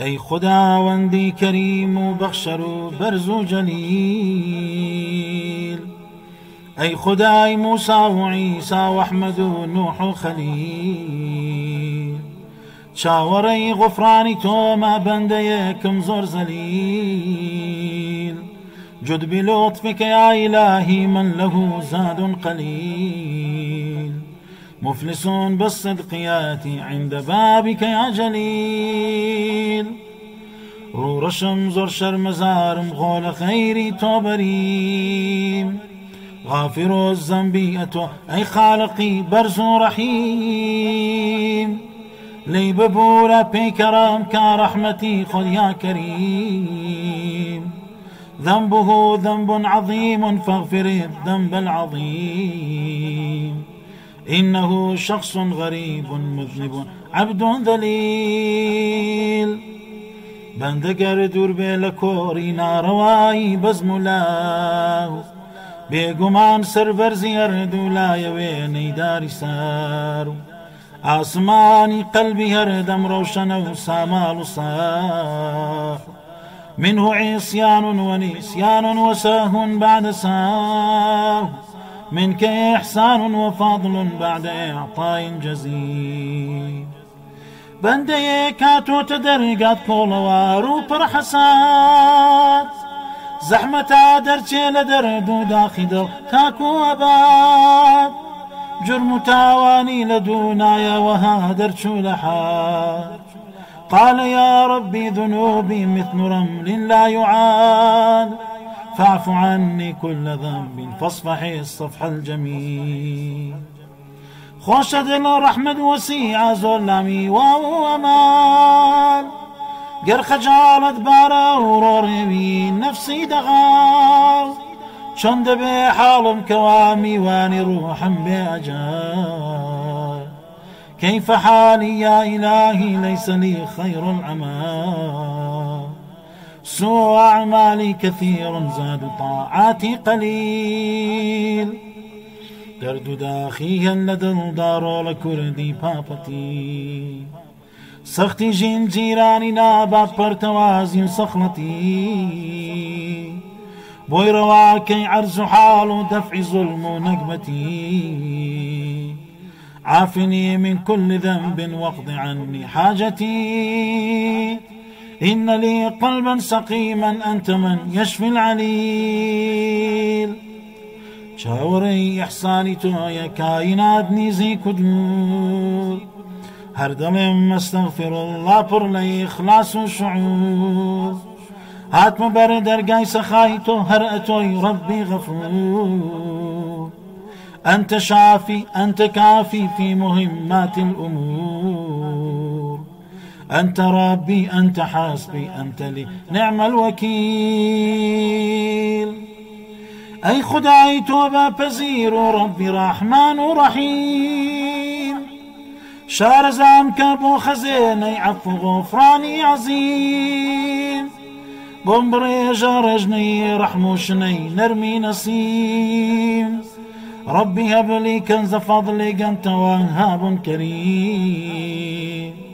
ئەی خداوەندی کەریم و بەخشەر و بەرز و جەلیل ئەی خدای موسا و عیسا ئەحمەد و نوح و خەلیل چاوەڕەی غفرانی تۆمە بەندەیەکم زۆر زەلیل جد بلطفك يا إلهي من له زاد قليل. مفلس بالصدق ياتي عند بابك يا جليل. رورشم زور شرم زارم غول خيري توبريم غافر الذنب أتو أي خالقي برز رحيم. لي ببورا بكرام كرحمتي خذ يا كريم. ذنبه ذنب عظيم فاغفر الذنب العظيم. إنه شخص غريب مذنب. عبد ذليل. بەندەگەر دوور بێ لە کۆڕی ناڕەوایی بەزم و لاو بێگومان سەربەرزی هەردوو لایەوێ نەیداری سار و ئاسمانی قەلبی هەردەم ڕەوشەنە و ساماڵ و ساح منه عصيان ونسيان وساه بعد ساه منك إحسان وفضل بعد إعطاء جزيل. بەندەیە کاتۆتە دەرگات کۆڵەوار و پڕ حەسات زەحمەتا دەرچێ لە دەرد و داخی دڵ تاکو ئەبات جرم و تاوانی لە دوونایەوەها دەرچوو قال يا ربي ذنوبي مثل رمل لا يعاد. فاعف عني كل ذنب فاصفح الصفح الجميل. خوش دل رحمة وسيع زلمي وأمان قر خجالت بارا وروري نفسي دغال. شند بي حالم كوامي واني روحا بأجال كيف حالي يا إلهي ليس لي خير العمى سوء أعمالي كثير زاد طاعاتي قليل. درد داخيا لدل دارو لكردي بابتي. سختي جين جيراني نابات برتوازي سخلتي بوي رواكي عرز حال دفع ظلم نقمتي عافني من كل ذنب واقض عني حاجتي. إن لي قلبا سقيما أنت من يشفي العليل. شاوري إحساني تويا كائنات نيزي كدور هر دلم استغفر الله پر لي إخلاص وشعور هات مبر درقاي سخايتو هر أتوي ربي غفور. أنت شافي أنت كافي في مهمات الأمور. أنت ربي أنت حاسبي أنت لي. نعم الوكيل. أي خداي توبة بزير ربي رحمن رحيم. شار زامك بو خزيني عفو غفراني عظيم. بومبريجا رجني رحموشني نرمي نسيم. ربي هب لي كنز فضلك أنت وهاب كريم.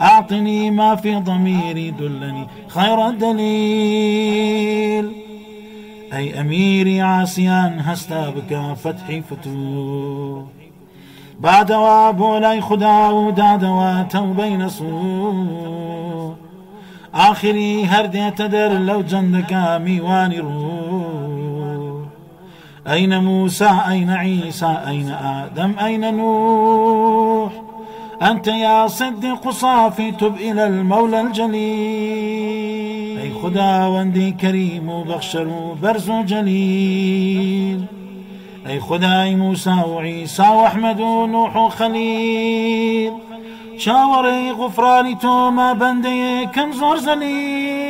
أعطني ما في ضميري دلني خير الدليل أي أميري عاسيان هستا بك فتحي فتوح. بعد وابولاي خدا وداد وتوبين صور آخري هردي تدر لو جندك ميواني روح. أين موسى؟ أين عيسى؟ أين آدم؟ أين نوح؟ أنت يا صدق صافي تب إلى المولى الجليل. أي خدا وندي كريم وبخشر وبرز جليل. أي خداي موسى وعيسى وأحمد ونوح وخليل. شاوري غفراني توما بندي كم زور زليل.